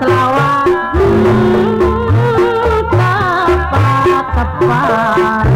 selawat. Tepat-tepat angin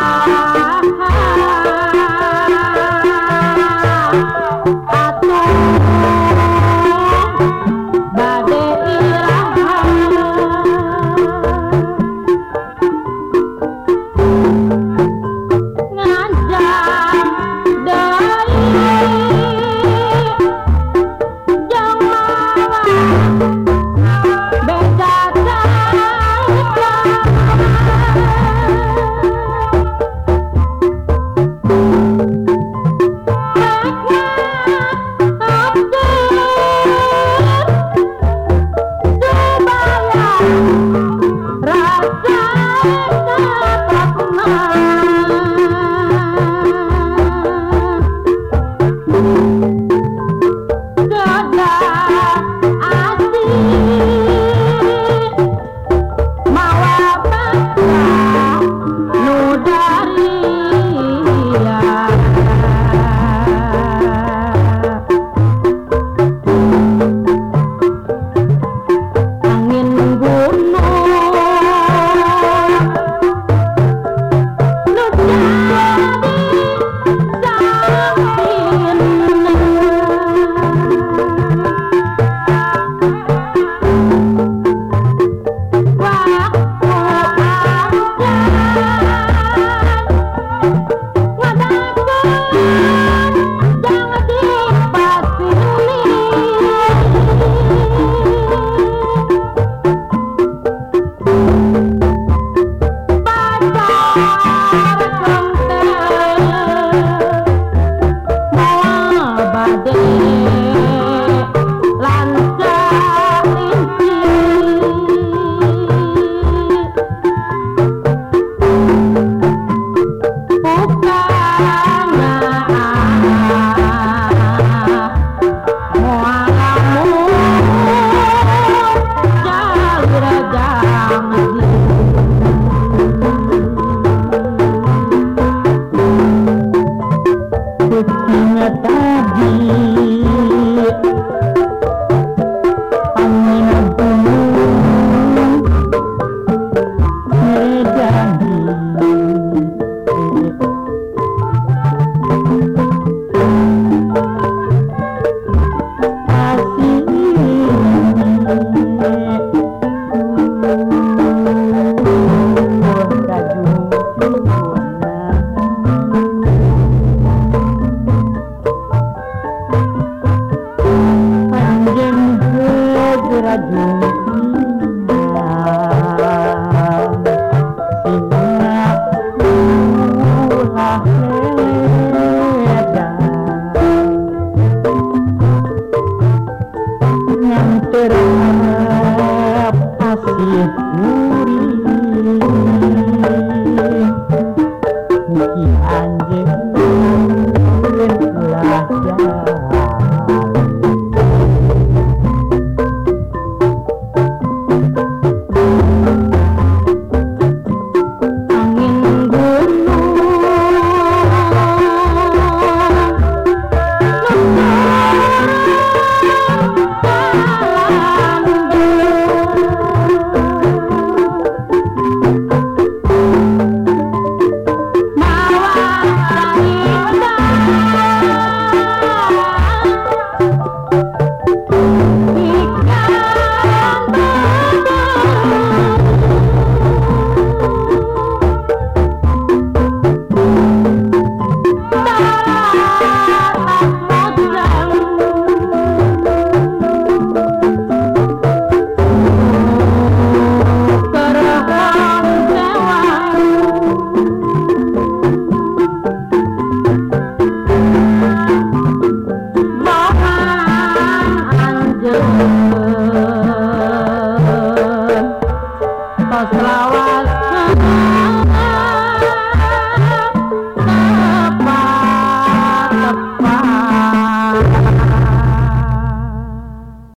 Bye.